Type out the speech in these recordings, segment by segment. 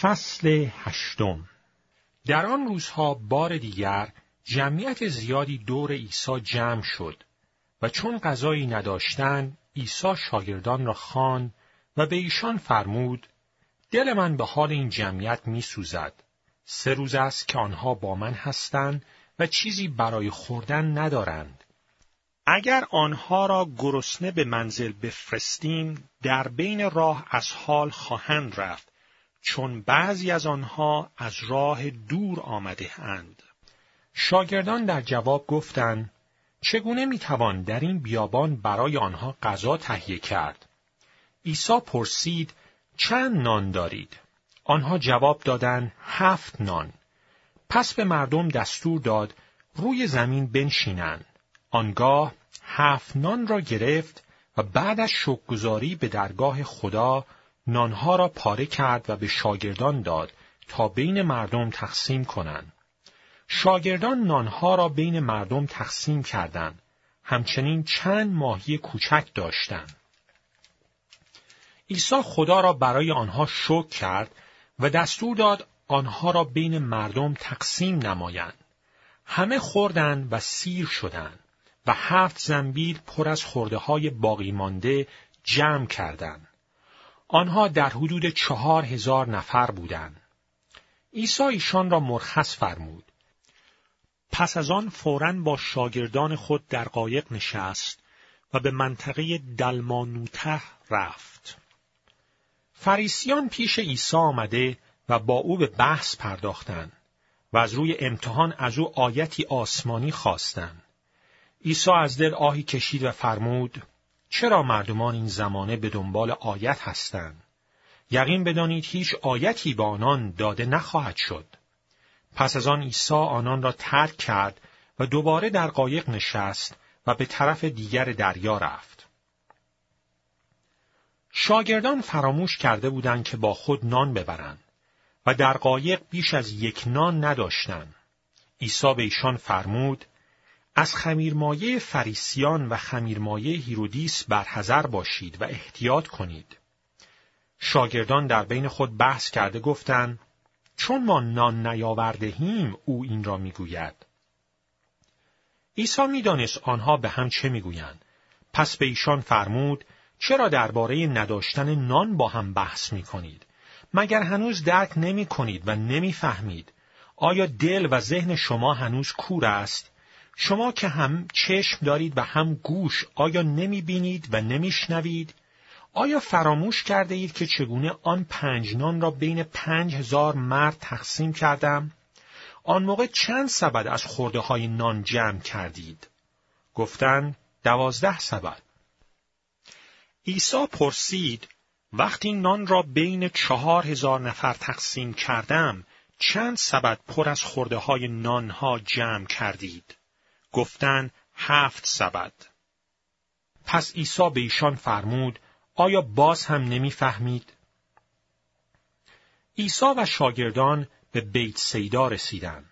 فصل هشتم در آن روزها بار دیگر جمعیت زیادی دور عیسی جمع شد و چون غذایی نداشتند عیسی شاگردان را خوان و به ایشان فرمود دل من به حال این جمعیت می سوزد. سه روز است که آنها با من هستند و چیزی برای خوردن ندارند. اگر آنها را گرسنه به منزل بفرستیم در بین راه از حال خواهند رفت چون بعضی از آنها از راه دور آمده اند. شاگردان در جواب گفتند چگونه می‌توان در این بیابان برای آنها غذا تهیه کرد؟ عیسی پرسید چند نان دارید؟ آنها جواب دادند هفت نان. پس به مردم دستور داد روی زمین بنشینند. آنگاه هفت نان را گرفت و بعد از شکرگزاری به درگاه خدا نانها را پاره کرد و به شاگردان داد تا بین مردم تقسیم کنند. شاگردان نانها را بین مردم تقسیم کردند. همچنین چند ماهی کوچک داشتند. عیسی خدا را برای آنها شکر کرد و دستور داد آنها را بین مردم تقسیم نمایند. همه خوردند و سیر شدند و هفت زنبیل پر از خورده های باقی مانده جمع کردند. آنها در حدود چهار هزار نفر بودند. عیسی ایشان را مرخص فرمود. پس از آن فوراً با شاگردان خود در قایق نشست و به منطقه دلمانوته رفت. فریسیان پیش عیسی آمده و با او به بحث پرداختند و از روی امتحان از او آیتی آسمانی خواستند. عیسی از دل آهی کشید و فرمود چرا مردمان این زمانه به دنبال آیت هستند؟ یقین بدانید هیچ آیتی به آنان داده نخواهد شد. پس از آن عیسی آنان را ترک کرد و دوباره در قایق نشست و به طرف دیگر دریا رفت. شاگردان فراموش کرده بودند که با خود نان ببرند و در قایق بیش از یک نان نداشتند. عیسی به ایشان فرمود از خمیرمایه فریسیان و خمیرمایه هیرودیس برحذر باشید و احتیاط کنید. شاگردان در بین خود بحث کرده گفتند چون ما نان نیاوردهیم او این را می‌گوید. عیسی می‌دانست آنها به هم چه می‌گویند. پس به ایشان فرمود چرا درباره نداشتن نان با هم بحث می کنید؟ مگر هنوز درک نمی کنید و نمی‌فهمید؟ آیا دل و ذهن شما هنوز کور است؟ شما که هم چشم دارید و هم گوش آیا نمی بینید و نمیشنوید؟ آیا فراموش کرده اید که چگونه آن پنج نان را بین پنج هزار مرد تقسیم کردم؟ آن موقع چند سبد از خورده های نان جمع کردید؟ گفتند دوازده سبد. عیسی پرسید وقتی نان را بین چهار هزار نفر تقسیم کردم چند سبد پر از خورده های نانها جمع کردید؟ گفتند هفت سبد. پس عیسی به ایشان فرمود آیا باز هم نمی‌فهمید؟ عیسی و شاگردان به بیت سیدا رسیدند.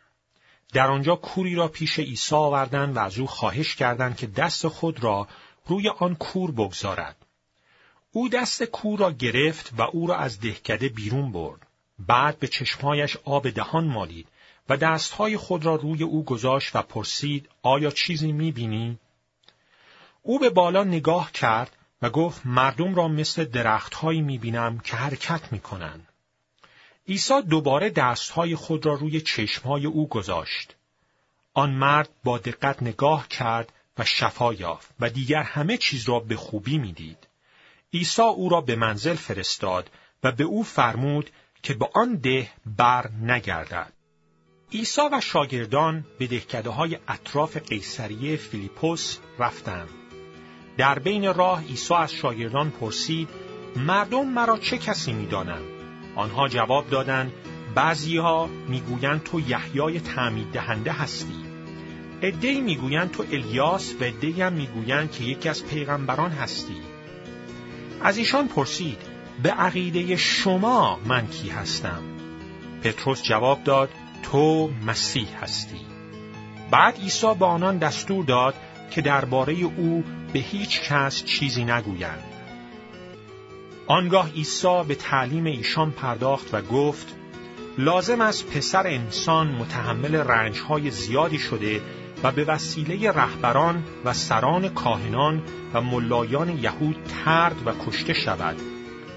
در آنجا کوری را پیش عیسی آوردند و از او خواهش کردند که دست خود را روی آن کور بگذارد. او دست کور را گرفت و او را از دهکده بیرون برد. بعد به چشمهایش آب دهان مالید و دستهای خود را روی او گذاشت و پرسید آیا چیزی می‌بینی؟ او به بالا نگاه کرد و گفت مردم را مثل درختهایی می‌بینم که حرکت می‌کنند. عیسی دوباره دستهای خود را روی چشمهای او گذاشت. آن مرد با دقت نگاه کرد و شفا یافت و دیگر همه چیز را به خوبی می‌دید. عیسی او را به منزل فرستاد و به او فرمود که به آن ده بر نگردد. عیسی و شاگردان به دهکده های اطراف قیصریه فیلیپوس رفتند. در بین راه عیسی از شاگردان پرسید مردم مرا چه کسی می‌دانند؟ آنها جواب دادند بعضیها می‌گویند تو یحیای تعمید دهنده هستی. عدهای می‌گویند تو الیاس و عدهای هم می‌گویند که یکی از پیغمبران هستی. از ایشان پرسید به عقیده شما من کی هستم؟ پتروس جواب داد تو مسیح هستی بعد عیسی به آنان دستور داد که درباره او به هیچ کس چیزی نگویند آنگاه عیسی به تعلیم ایشان پرداخت و گفت لازم است پسر انسان متحمل رنجهای زیادی شده و به وسیله رهبران و سران کاهنان و ملایان یهود ترد و کشته شود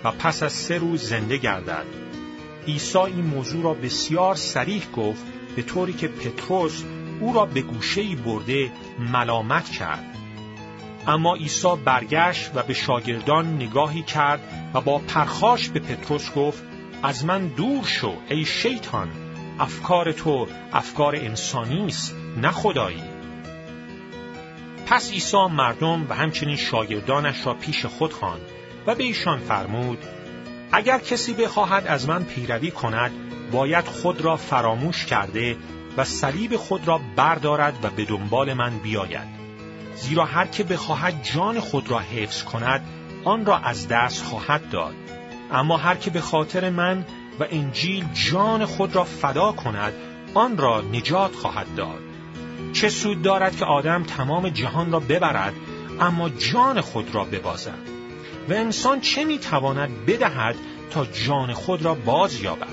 و پس از سه روز زنده گردد. عیسی این موضوع را بسیار سریح گفت به طوری که پتروس او را به گوشه‌ای برده ملامت کرد. اما عیسی برگشت و به شاگردان نگاهی کرد و با پرخاش به پتروس گفت از من دور شو ای شیطان افکار تو افکار انسانی است نه خدایی پس عیسی مردم و همچنین شاگردانش را پیش خود خواند و به ایشان فرمود اگر کسی بخواهد از من پیروی کند باید خود را فراموش کرده و صلیب خود را بردارد و به دنبال من بیاید. زیرا هر که بخواهد جان خود را حفظ کند آن را از دست خواهد داد. اما هر که به خاطر من و انجیل جان خود را فدا کند آن را نجات خواهد داد. چه سود دارد که آدم تمام جهان را ببرد اما جان خود را ببازد؟ و انسان چه می‌تواند بدهد تا جان خود را باز یابد؟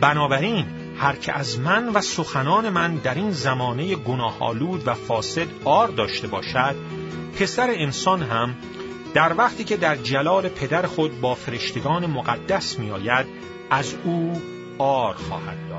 بنابراین هر که از من و سخنان من در این زمانه گناهالود و فاسد آر داشته باشد پسر انسان هم در وقتی که در جلال پدر خود با فرشتگان مقدس می آید از او آر خواهد داشت.